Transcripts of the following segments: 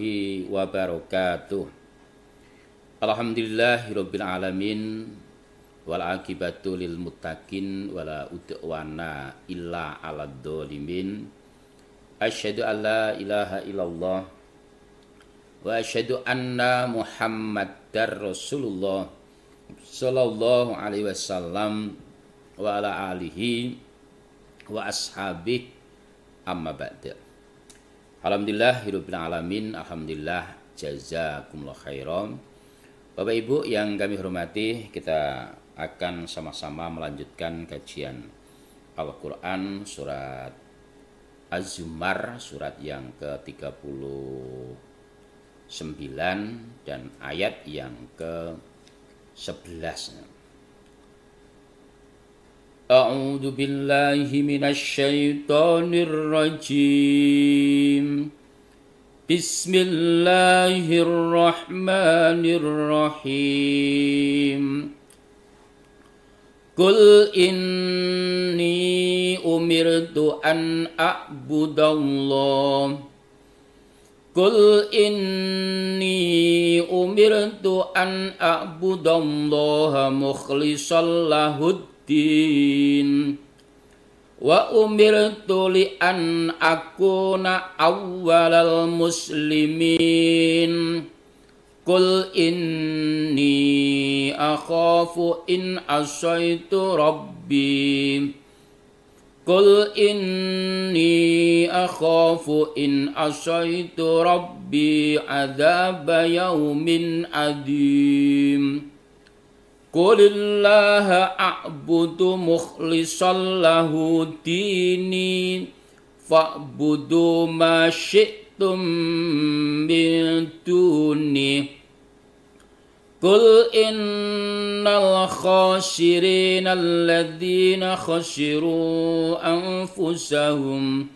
warahmatullahi wabarakatuh. Alhamdulillahirabbil alamin wal akibatu lil muttaqin wala udwana illa 'alad dzalimin. Asyhadu an la ilaha illallah wa asyhadu anna Muhammadar Rasulullah sallallahu alaihi wasallam wa ala alihi wa ashabihi amma ba'da. Alhamdulillah hidupin alamin, alhamdulillah jazakumullah khairan. Bapak Ibu yang kami hormati, kita akan sama-sama melanjutkan kajian Al-Qur'an surat Az-Zumar surat yang ke-39 dan ayat yang ke-11. أعوذ بالله من الشيطان الرجيم. بسم الله الرحمن الرحيم. قل إني أمرت أن أعبد الله. قل إني أمرت أن أعبد الله مخلصا له الدين. الدين وأمرت لأن أكون أول المسلمين قل إني أخاف إن عصيت ربي قل إني أخاف إن عصيت ربي عذاب يوم عظيم قل الله أعبد مخلصا له ديني فاعبدوا ما شئتم من دوني قل إن الخاسرين الذين خسروا أنفسهم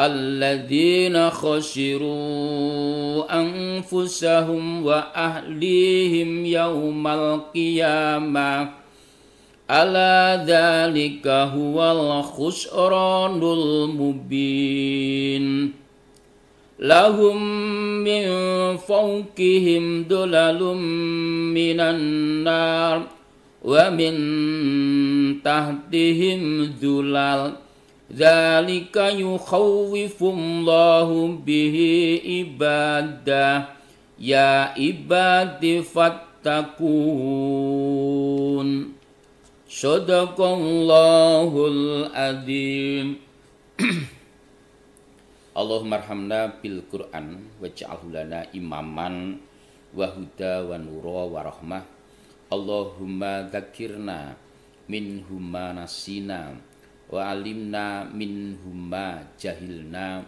الذين خسروا أنفسهم وأهليهم يوم القيامة ألا ذلك هو الخسران المبين لهم من فوقهم دلل من النار ومن تحتهم ذلل Zalika yukhawwifullahu bihi ibadah Ya ibadi fattakun Sadaqallahul azim Allahumma arhamna bil Qur'an waj'alhu lana imaman wa huda wa nura wa rahmah. Allahumma dzakirna min huma nasina wa alimna min humma jahilna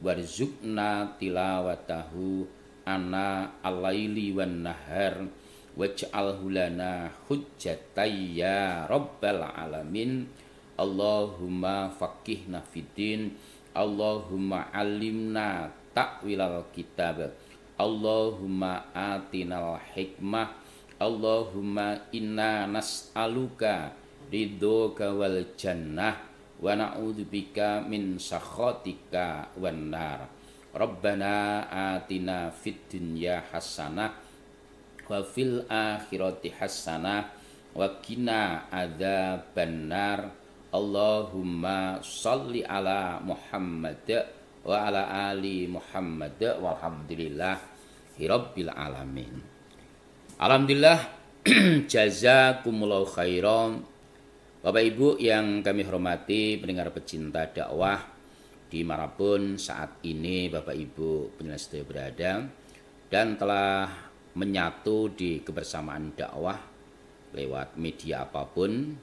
warzuqna tilawatahu ana alaili wan nahar waj'alhu lana hujjatai ya rabbal alamin. Allahumma faqihna fiddin Allahumma alimna ta'wilal kitab Allahumma atinal hikmah Allahumma inna nas'aluka ridhoka wal jannah wa na'udzubika min sakhatika wan nar. Rabbana atina fid dunya hasanah wa fil akhirati hasanah wa qina adzaban nar. Allahumma salli ala Muhammad wa ala ali Muhammad. Walhamdulillah rabbil alamin. Alhamdulillah jazakumullahu khairan Bapak Ibu yang kami hormati pendengar pecinta dakwah di mana pun saat ini Bapak Ibu penyelesaian berada dan telah menyatu di kebersamaan dakwah lewat media apa pun.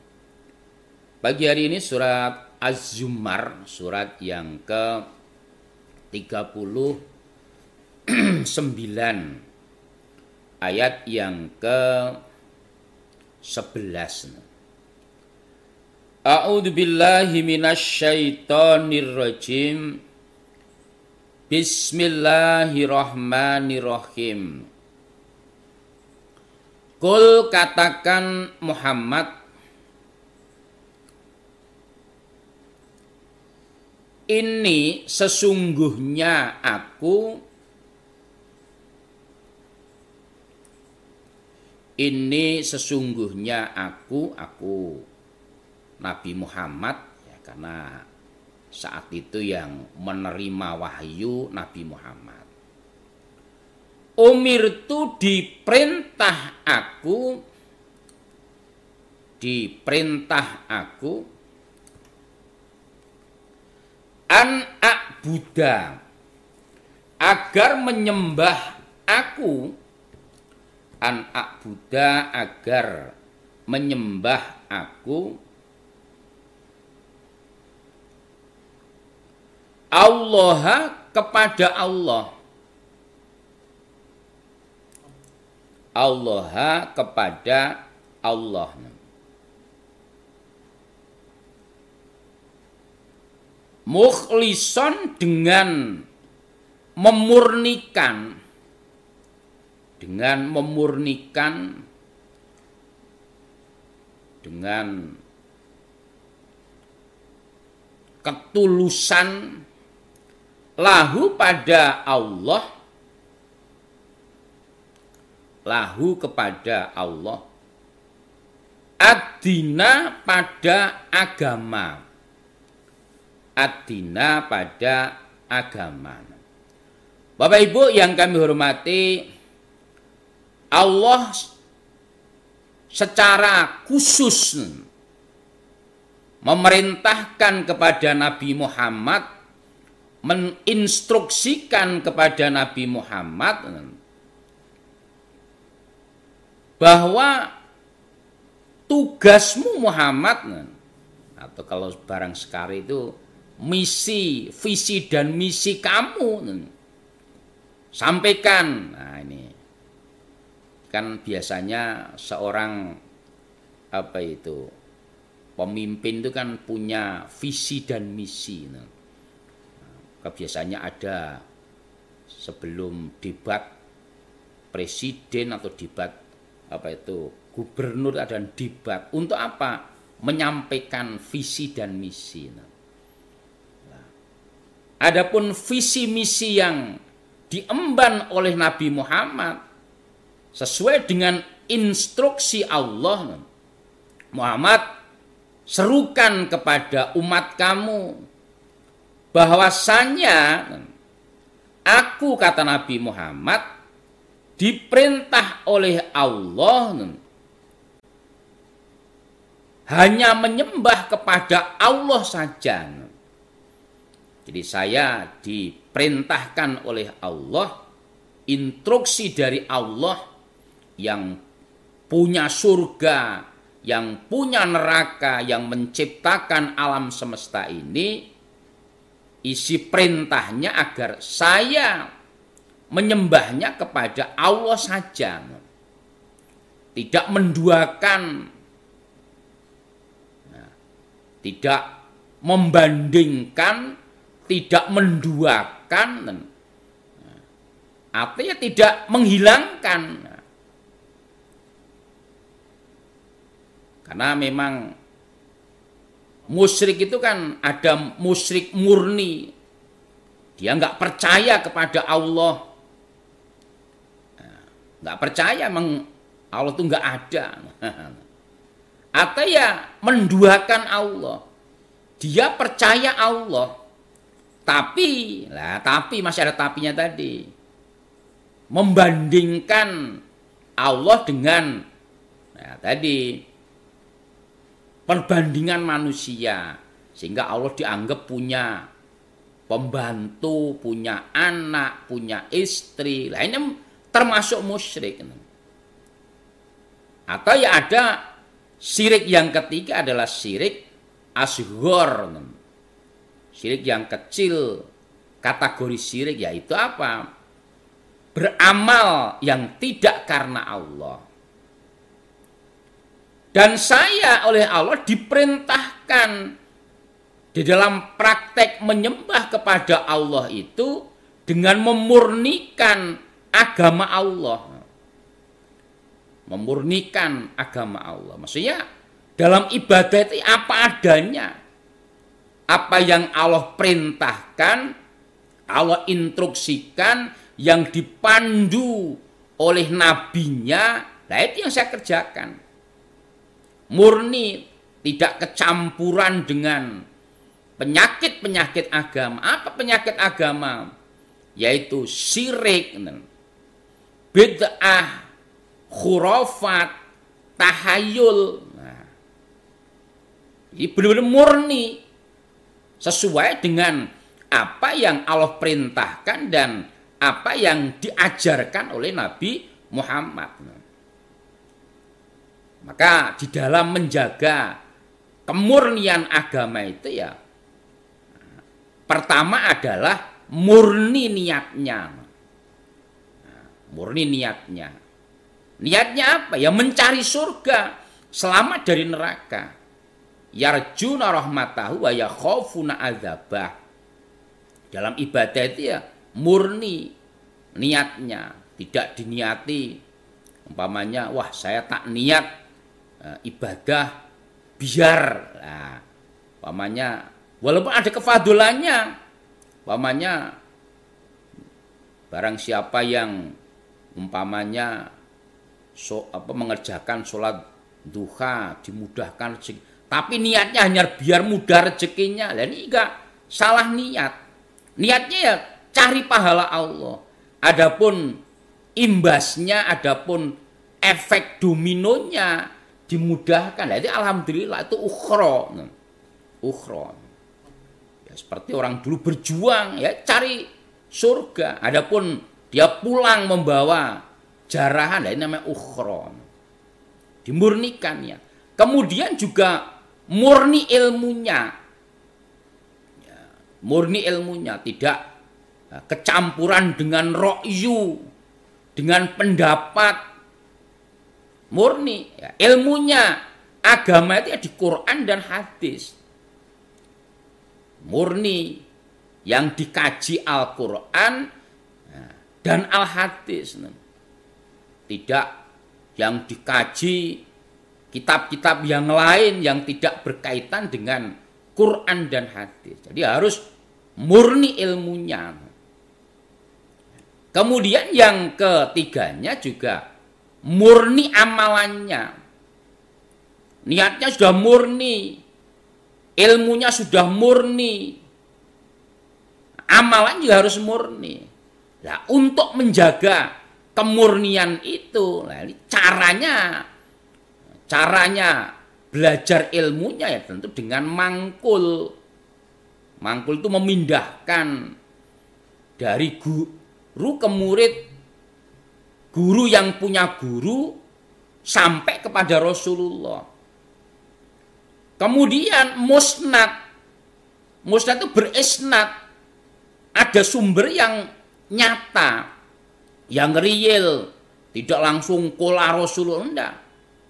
Pagi hari ini surat Az-Zumar, surat yang ke 39 ayat yang ke 11. A'udzu billahi minasyaitonir rajim. Bismillahirrahmanirrahim. Kul katakan Muhammad Ini sesungguhnya aku Ini sesungguhnya aku aku Nabi Muhammad ya karena saat itu yang menerima wahyu Nabi Muhammad. Umir itu diperintah aku diperintah aku an Buddha agar menyembah aku. An Buddha agar menyembah aku Allah kepada Allah. Allah kepada Allah. Mukhlison dengan memurnikan dengan memurnikan dengan ketulusan lahu pada Allah. Lahu kepada Allah. Adina pada agama. Adina pada agama. Bapak Ibu yang kami hormati Allah secara khusus memerintahkan kepada Nabi Muhammad menginstruksikan kepada Nabi Muhammad bahwa tugasmu Muhammad atau kalau barang sekali itu misi, visi dan misi kamu sampaikan. Nah, ini kan biasanya seorang apa itu pemimpin itu kan punya visi dan misi. Nah kebiasaannya ada. Sebelum debat presiden atau debat apa itu gubernur ada debat. Untuk apa? Menyampaikan visi dan misi. Nah, adapun visi misi yang diemban oleh Nabi Muhammad sesuai dengan instruksi Allah Muhammad serukan kepada umat kamu bahwasanya aku kata Nabi Muhammad diperintah oleh Allah hanya menyembah kepada Allah saja. Jadi saya diperintahkan oleh Allah instruksi dari Allah yang punya surga, yang punya neraka, yang menciptakan alam semesta ini isi perintahnya agar saya menyembahnya kepada Allah saja. Tidak menduakan, nah, tidak membandingkan, tidak menduakan, nah, artinya tidak menghilangkan. Karena memang Musyrik itu kan ada musyrik murni. Dia nggak percaya kepada Allah. Nggak percaya meng, Allah itu nggak ada. Atau ya menduakan Allah. Dia percaya Allah. Tapi, lah tapi masih ada tapinya tadi. Membandingkan Allah dengan nah, tadi perbandingan manusia sehingga Allah dianggap punya pembantu, punya anak, punya istri. Lah ini termasuk musyrik. Atau ya ada syirik yang ketiga adalah syirik asghar. Syirik yang kecil kategori syirik yaitu apa? Beramal yang tidak karena Allah. Dan saya oleh Allah diperintahkan di dalam praktek menyembah kepada Allah itu dengan memurnikan agama Allah. Memurnikan agama Allah. Maksudnya dalam ibadah itu apa adanya. Apa yang Allah perintahkan, Allah instruksikan, yang dipandu oleh nabinya, Nah itu yang saya kerjakan. Murni tidak kecampuran dengan penyakit-penyakit agama. Apa penyakit agama? Yaitu syirik, bid'ah, khurafat, tahayul. Nah, ini benar-benar murni sesuai dengan apa yang Allah perintahkan dan apa yang diajarkan oleh Nabi Muhammad. Maka di dalam menjaga kemurnian agama itu ya pertama adalah murni niatnya. Murni niatnya. Niatnya apa? Ya mencari surga, selamat dari neraka. Yarjuna rahmatahu wa yakhafuna adzabah. Dalam ibadah itu ya murni niatnya, tidak diniati umpamanya wah saya tak niat e, ibadah biar nah, umpamanya walaupun ada kefadulannya umpamanya barang siapa yang umpamanya so, apa mengerjakan sholat duha dimudahkan rezeki tapi niatnya hanya biar mudah rezekinya dan ini enggak salah niat niatnya ya cari pahala Allah. Adapun imbasnya, adapun efek dominonya dimudahkan. Jadi alhamdulillah itu ukhro. Ukhro. Ya, seperti orang dulu berjuang ya cari surga. Adapun dia pulang membawa jarahan, nah, ini namanya ukhro. Dimurnikan ya. Kemudian juga murni ilmunya. Ya, murni ilmunya tidak Nah, kecampuran dengan rokyu, dengan pendapat murni, ya, ilmunya agama itu ya di Quran dan hadis. Murni yang dikaji Al-Quran ya, dan Al-Hadis. Tidak yang dikaji kitab-kitab yang lain yang tidak berkaitan dengan Quran dan hadis. Jadi harus murni ilmunya. Kemudian yang ketiganya juga murni amalannya. Niatnya sudah murni. Ilmunya sudah murni. Amalan juga harus murni. Nah, untuk menjaga kemurnian itu, caranya caranya belajar ilmunya ya tentu dengan mangkul. Mangkul itu memindahkan dari gu, guru ke murid, guru yang punya guru sampai kepada Rasulullah. Kemudian musnad. Musnad itu berisnad. Ada sumber yang nyata, yang real, tidak langsung kola Rasulullah enggak.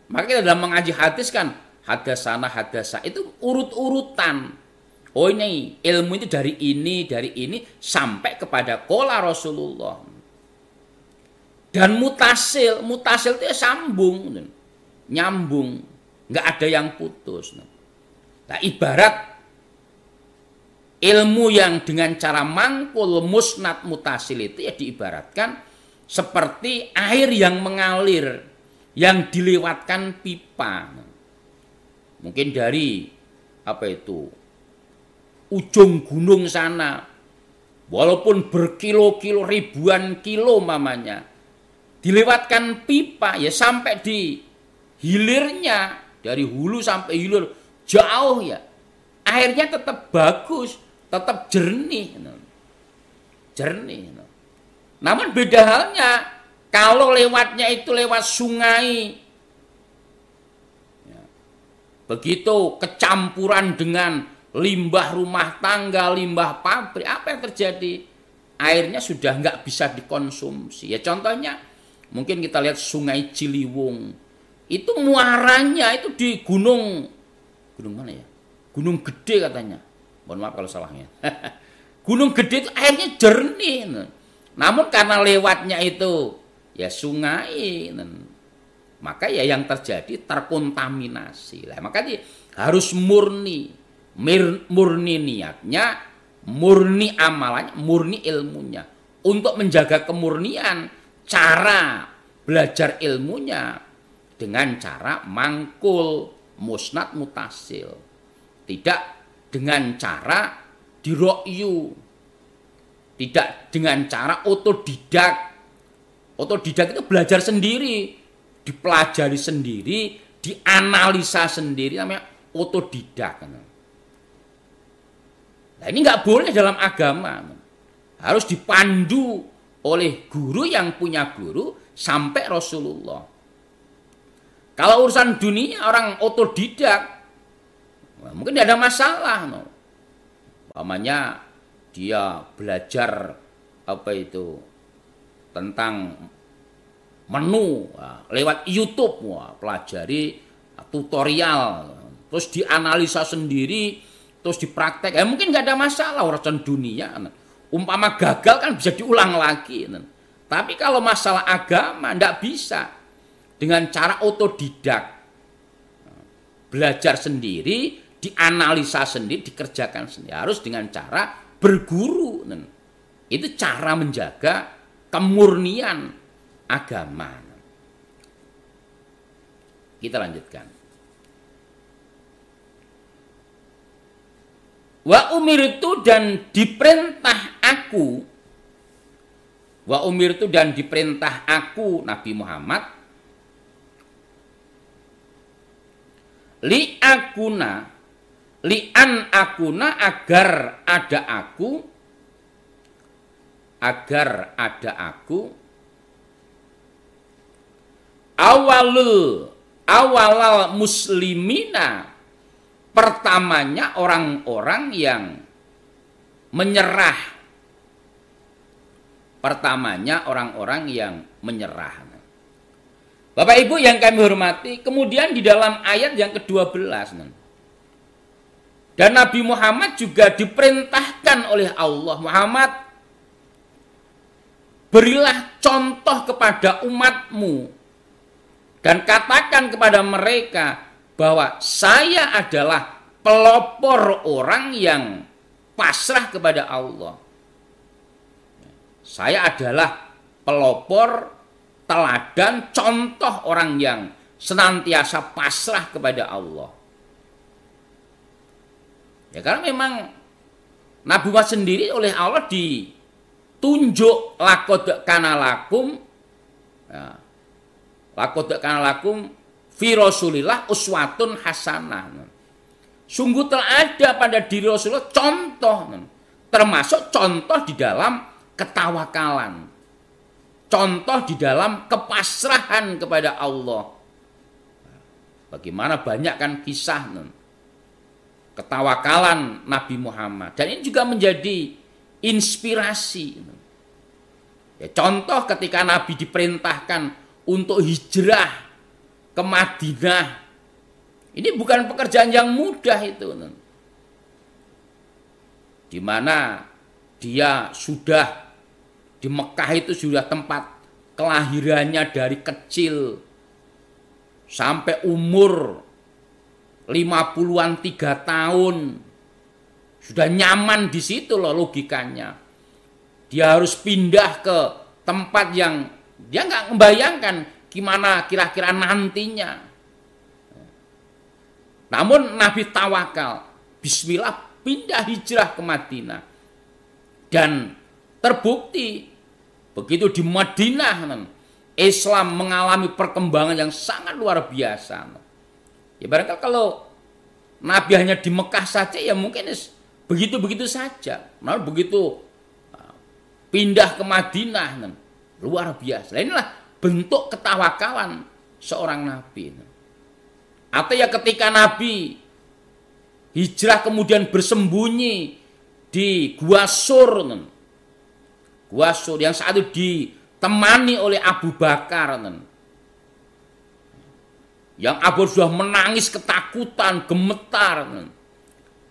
Maka kita dalam mengaji hadis kan hadasana hadasa itu urut-urutan Oh ini ilmu itu dari ini, dari ini sampai kepada kola Rasulullah. Dan mutasil, mutasil itu ya sambung, nyambung, nggak ada yang putus. Nah ibarat ilmu yang dengan cara mangkul musnad mutasil itu ya diibaratkan seperti air yang mengalir yang dilewatkan pipa. Mungkin dari apa itu ujung gunung sana. Walaupun berkilo-kilo ribuan kilo mamanya. Dilewatkan pipa ya sampai di hilirnya. Dari hulu sampai hilir jauh ya. Airnya tetap bagus, tetap jernih. Jernih. Namun beda halnya kalau lewatnya itu lewat sungai. Ya. Begitu kecampuran dengan limbah rumah tangga, limbah pabrik, apa yang terjadi? Airnya sudah nggak bisa dikonsumsi. Ya contohnya, mungkin kita lihat sungai Ciliwung. Itu muaranya itu di gunung, gunung mana ya? Gunung gede katanya. Mohon maaf kalau salahnya. gunung gede itu airnya jernih. Namun karena lewatnya itu ya sungai, maka ya yang terjadi terkontaminasi. Lah makanya harus murni murni niatnya, murni amalannya, murni ilmunya. Untuk menjaga kemurnian, cara belajar ilmunya dengan cara mangkul, musnad mutasil. Tidak dengan cara dirokyu. Tidak dengan cara otodidak. Otodidak itu belajar sendiri, dipelajari sendiri, dianalisa sendiri namanya otodidak. Nah ini nggak boleh dalam agama. Harus dipandu oleh guru yang punya guru sampai Rasulullah. Kalau urusan dunia orang otodidak, mungkin tidak ada masalah. No. Pamannya dia belajar apa itu tentang menu lewat YouTube, wah, pelajari tutorial, terus dianalisa sendiri, terus dipraktek. Ya mungkin nggak ada masalah urusan dunia. Umpama gagal kan bisa diulang lagi. Tapi kalau masalah agama tidak bisa dengan cara otodidak. Belajar sendiri, dianalisa sendiri, dikerjakan sendiri. Harus dengan cara berguru. Itu cara menjaga kemurnian agama. Kita lanjutkan. Wa umir itu dan diperintah aku. Wa umir itu dan diperintah aku Nabi Muhammad li akuna li an akuna agar ada aku agar ada aku awalul awalal muslimina pertamanya orang-orang yang menyerah. Pertamanya orang-orang yang menyerah. Bapak Ibu yang kami hormati, kemudian di dalam ayat yang ke-12 dan Nabi Muhammad juga diperintahkan oleh Allah Muhammad berilah contoh kepada umatmu dan katakan kepada mereka bahwa saya adalah pelopor orang yang pasrah kepada Allah. Saya adalah pelopor teladan contoh orang yang senantiasa pasrah kepada Allah. Ya karena memang Nabi Muhammad sendiri oleh Allah ditunjuk lakod kanalakum ya, kanalakum fi Rasulillah uswatun hasanah. Sungguh telah ada pada diri Rasulullah contoh termasuk contoh di dalam ketawakalan contoh di dalam kepasrahan kepada Allah. Bagaimana banyak kan kisah ketawakalan Nabi Muhammad dan ini juga menjadi inspirasi. Ya, contoh ketika Nabi diperintahkan untuk hijrah ke Madinah, ini bukan pekerjaan yang mudah itu. Di mana dia sudah di Mekah itu sudah tempat kelahirannya dari kecil sampai umur 50-an tiga tahun. Sudah nyaman di situ loh logikanya. Dia harus pindah ke tempat yang dia nggak membayangkan gimana kira-kira nantinya. Namun Nabi tawakal, Bismillah pindah hijrah ke Madinah. Dan terbukti Begitu di Madinah, Islam mengalami perkembangan yang sangat luar biasa. Ya barangkali kalau Nabi hanya di Mekah saja ya mungkin begitu-begitu saja. Nah begitu uh, pindah ke Madinah, luar biasa. Nah, inilah bentuk ketawakalan seorang Nabi. Atau ya ketika Nabi hijrah kemudian bersembunyi di Gua Sur, Guasur yang saat itu ditemani oleh Abu Bakar. Yang Abu sudah menangis ketakutan, gemetar.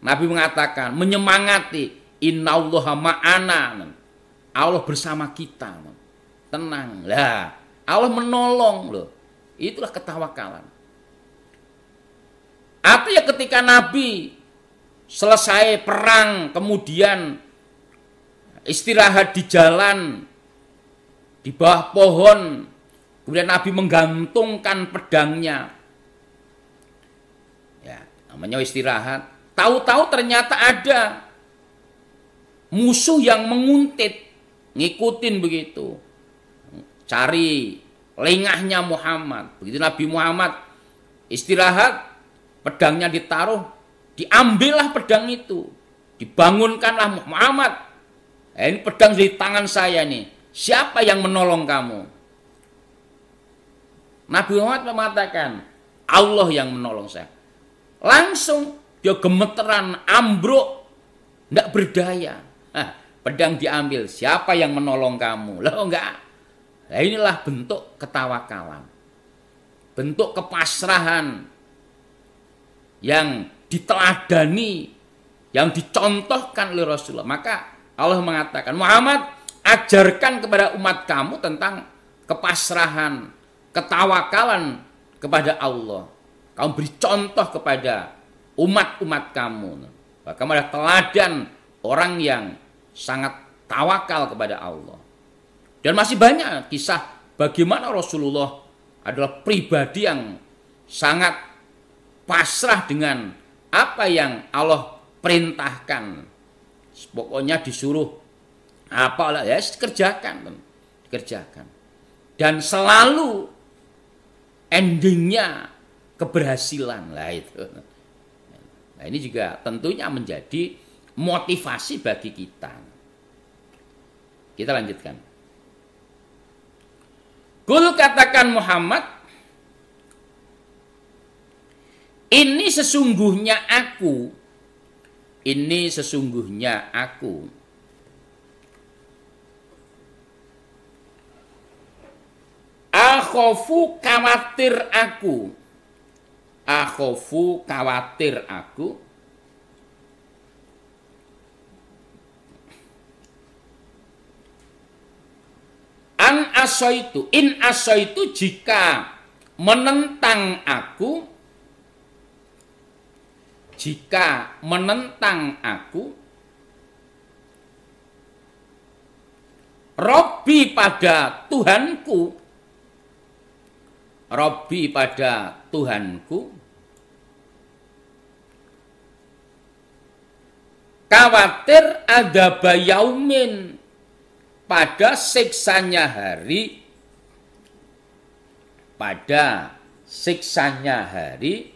Nabi mengatakan, menyemangati, Inna Allah ma'ana. Allah bersama kita. Tenang. Lah, Allah menolong loh. Itulah ketawakalan. Atau ya ketika Nabi selesai perang, kemudian istirahat di jalan, di bawah pohon, Kemudian Nabi menggantungkan pedangnya. Ya, namanya istirahat. Tahu-tahu ternyata ada musuh yang menguntit, ngikutin begitu. Cari lengahnya Muhammad. Begitu Nabi Muhammad istirahat, pedangnya ditaruh, diambillah pedang itu. Dibangunkanlah Muhammad. Eh, ini pedang di tangan saya nih. Siapa yang menolong kamu? Nabi Muhammad mengatakan, Allah yang menolong saya. Langsung dia gemeteran, ambruk, tidak berdaya. Nah, pedang diambil, siapa yang menolong kamu? Loh enggak. Nah, inilah bentuk ketawakalan. Bentuk kepasrahan yang diteladani, yang dicontohkan oleh Rasulullah. Maka Allah mengatakan, Muhammad ajarkan kepada umat kamu tentang kepasrahan, ketawakalan kepada Allah. Kamu beri contoh kepada umat-umat kamu. Bahkan adalah teladan orang yang sangat tawakal kepada Allah. Dan masih banyak kisah bagaimana Rasulullah adalah pribadi yang sangat pasrah dengan apa yang Allah perintahkan. Pokoknya disuruh apa lah ya kerjakan, kerjakan. Dan selalu endingnya keberhasilan lah itu. Nah, ini juga tentunya menjadi motivasi bagi kita. Kita lanjutkan. Kul katakan Muhammad, ini sesungguhnya aku, ini sesungguhnya aku. Akhofu khawatir aku. Akhofu khawatir aku. An itu in itu jika menentang aku, jika menentang aku, Robi pada Tuhanku, Robi pada Tuhanku, khawatir ada bayaumin pada siksanya hari, pada siksanya hari,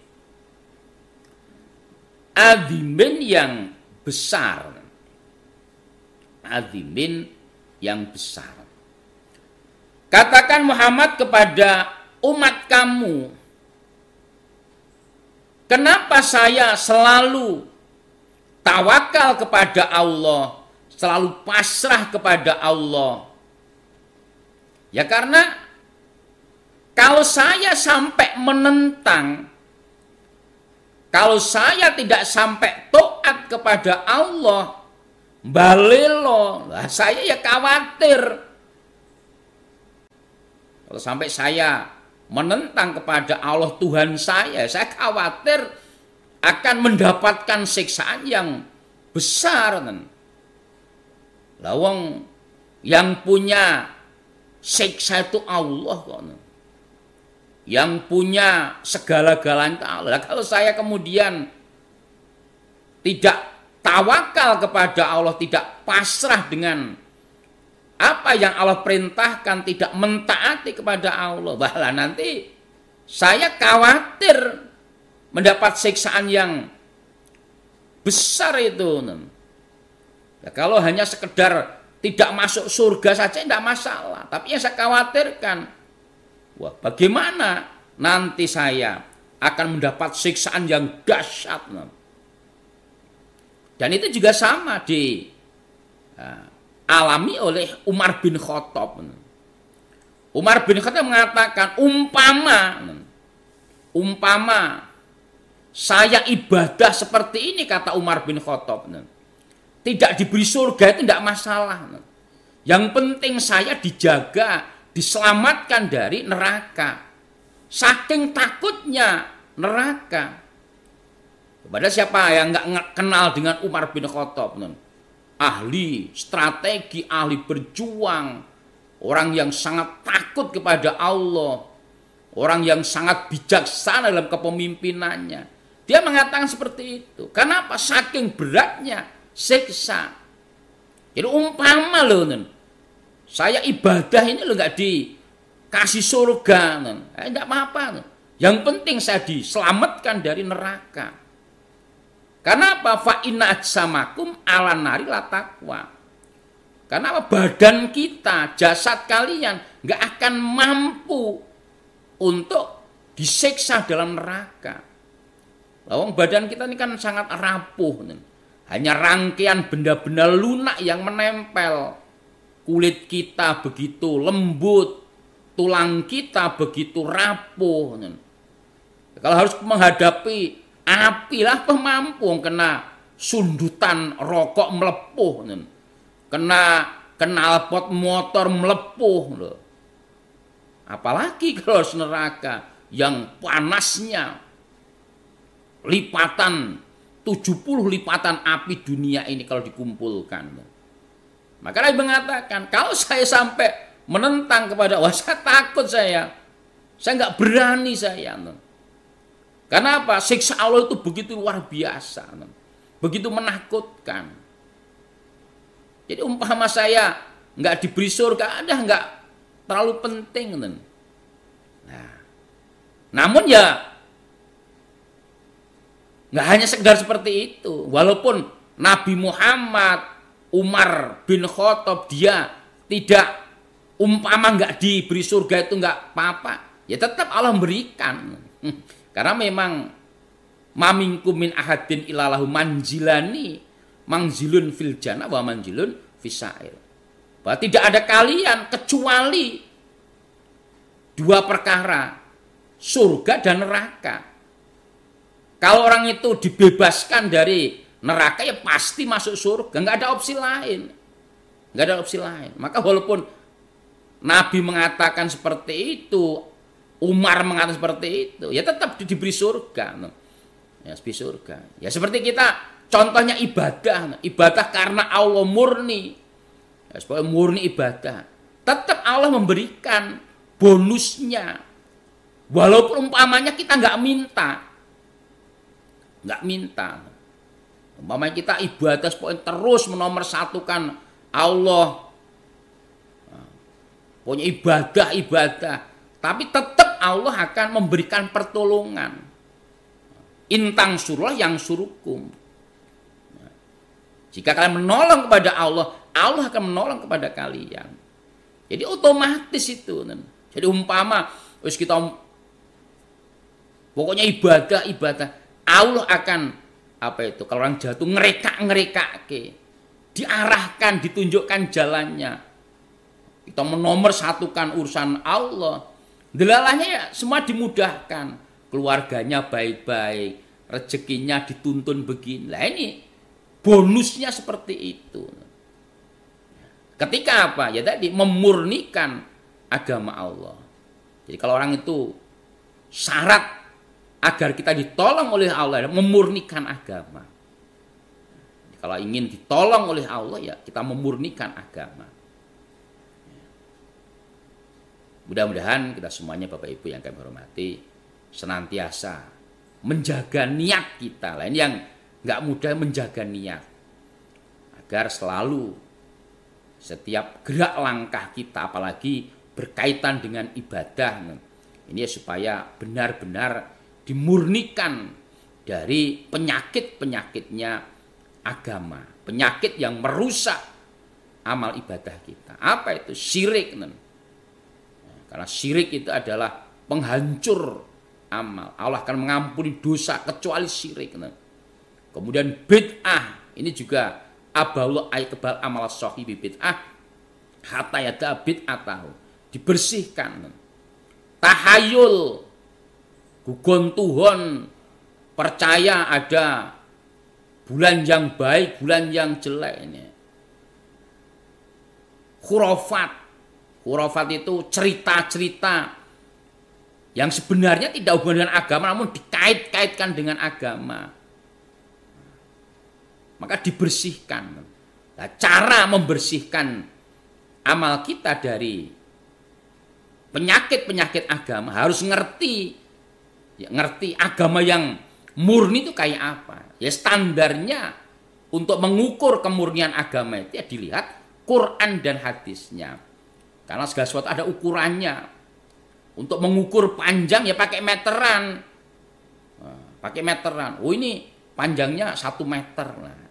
adimin yang besar, adimin yang besar. Katakan Muhammad kepada umat kamu, kenapa saya selalu tawakal kepada Allah, selalu pasrah kepada Allah? Ya karena kalau saya sampai menentang, kalau saya tidak sampai taat kepada Allah, balelo, lah saya ya khawatir. Kalau sampai saya menentang kepada Allah Tuhan saya, saya khawatir akan mendapatkan siksaan yang besar. Lawang yang punya siksa itu Allah kok. Yang punya segala-galanya Allah. Kalau saya kemudian tidak tawakal kepada Allah, tidak pasrah dengan apa yang Allah perintahkan tidak mentaati kepada Allah bahlah nanti saya khawatir mendapat siksaan yang besar itu ya, kalau hanya sekedar tidak masuk surga saja tidak masalah tapi yang saya khawatirkan wah bagaimana nanti saya akan mendapat siksaan yang dahsyat dan itu juga sama di alami oleh Umar bin Khattab. Umar bin Khattab mengatakan umpama umpama saya ibadah seperti ini kata Umar bin Khattab. Tidak diberi surga itu tidak masalah. Yang penting saya dijaga, diselamatkan dari neraka. Saking takutnya neraka. Kepada siapa yang nggak kenal dengan Umar bin Khattab? ahli strategi, ahli berjuang, orang yang sangat takut kepada Allah, orang yang sangat bijaksana dalam kepemimpinannya. Dia mengatakan seperti itu. Kenapa? Saking beratnya siksa. Jadi umpama loh, saya ibadah ini lo nggak dikasih surga, eh, enggak apa-apa. Yang penting saya diselamatkan dari neraka. Karena apa? Fa inna ajsamakum ala nari latakwa. Karena apa? Badan kita, jasad kalian nggak akan mampu untuk disiksa dalam neraka. Lawang badan kita ini kan sangat rapuh. Hanya rangkaian benda-benda lunak yang menempel. Kulit kita begitu lembut, tulang kita begitu rapuh. Kalau harus menghadapi api lah pemampu kena sundutan rokok melepuh. Kena knalpot motor melepuh. Apalagi kalau neraka yang panasnya lipatan 70 lipatan api dunia ini kalau dikumpulkan. Maka Nabi mengatakan, kalau saya sampai menentang kepada wah saya takut saya. Saya nggak berani saya. Karena apa? Siksa Allah itu begitu luar biasa. Begitu menakutkan. Jadi umpama saya nggak diberi surga, ada nggak terlalu penting. Nah, namun ya nggak hanya sekedar seperti itu. Walaupun Nabi Muhammad, Umar bin Khattab dia tidak umpama nggak diberi surga itu nggak apa-apa, ya tetap Allah memberikan. Karena memang mamingkum min ahadin ilalahu manjilani mangzilun fil jannah wa manjilun fisail. Bahwa tidak ada kalian kecuali dua perkara, surga dan neraka. Kalau orang itu dibebaskan dari neraka ya pasti masuk surga, nggak ada opsi lain. Nggak ada opsi lain. Maka walaupun Nabi mengatakan seperti itu, Umar mengatakan seperti itu, ya tetap diberi surga. Ya, diberi surga. Ya seperti kita contohnya ibadah, ibadah karena Allah murni, ya, supaya murni ibadah. Tetap Allah memberikan bonusnya. Walaupun umpamanya kita nggak minta. Nggak minta. Umpamanya kita ibadah supaya terus menomorsatukan Allah. Punya ibadah-ibadah. Tapi tetap Allah akan memberikan pertolongan. Intang surah yang surukum. Jika kalian menolong kepada Allah, Allah akan menolong kepada kalian. Jadi otomatis itu. Jadi umpama wis kita pokoknya ibadah ibadah Allah akan apa itu kalau orang jatuh ngereka ngereka ke diarahkan ditunjukkan jalannya. Kita menomor satukan urusan Allah. Delalahnya ya semua dimudahkan. Keluarganya baik-baik rezekinya dituntun begini. Lah ini bonusnya seperti itu. Ketika apa? Ya tadi memurnikan agama Allah. Jadi kalau orang itu syarat agar kita ditolong oleh Allah memurnikan agama. Kalau ingin ditolong oleh Allah ya kita memurnikan agama. Mudah-mudahan kita semuanya Bapak Ibu yang kami hormati senantiasa menjaga niat kita. Lain yang nggak mudah menjaga niat agar selalu setiap gerak langkah kita apalagi berkaitan dengan ibadah ini ya supaya benar-benar dimurnikan dari penyakit-penyakitnya agama penyakit yang merusak amal ibadah kita. Apa itu? Syirik karena syirik itu adalah penghancur amal. Allah akan mengampuni dosa kecuali syirik kemudian bid'ah ini juga abalu kebal amal sohi bid'ah. Hatta yada bid'atahu dibersihkan tahayul gugon Tuhan percaya ada bulan yang baik bulan yang jelek ini. Khurafat. Khurafat itu cerita-cerita yang sebenarnya tidak hubungan dengan agama namun dikait-kaitkan dengan agama. Maka dibersihkan. Nah, cara membersihkan amal kita dari penyakit-penyakit agama harus ngerti ya, ngerti agama yang murni itu kayak apa ya standarnya untuk mengukur kemurnian agama itu ya dilihat Quran dan hadisnya karena segala sesuatu ada ukurannya untuk mengukur panjang ya pakai meteran nah, pakai meteran oh ini panjangnya satu meter nah.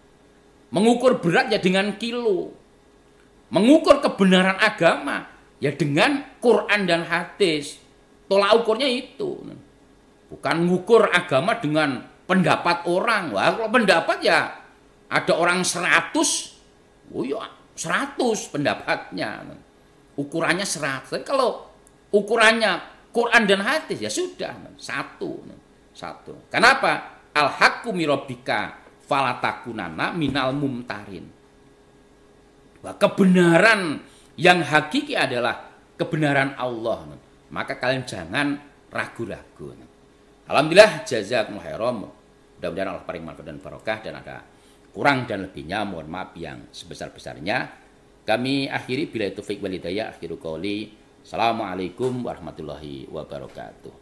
mengukur berat ya dengan kilo mengukur kebenaran agama ya dengan Quran dan hadis. Tolak ukurnya itu. Bukan mengukur agama dengan pendapat orang. Wah, kalau pendapat ya ada orang 100, oh ya 100 pendapatnya. Ukurannya 100. Tapi kalau ukurannya Quran dan hadis ya sudah satu. Satu. Kenapa? Al-haqqu mirobika falatakunana minal mumtarin. Bahwa kebenaran yang hakiki adalah kebenaran Allah. Maka kalian jangan ragu-ragu. Alhamdulillah jazakumullah khairan. Mudah-mudahan Allah paling manfaat dan barokah dan ada kurang dan lebihnya mohon maaf yang sebesar-besarnya. Kami akhiri bila itu fik walidaya akhiru qawli. Assalamualaikum warahmatullahi wabarakatuh.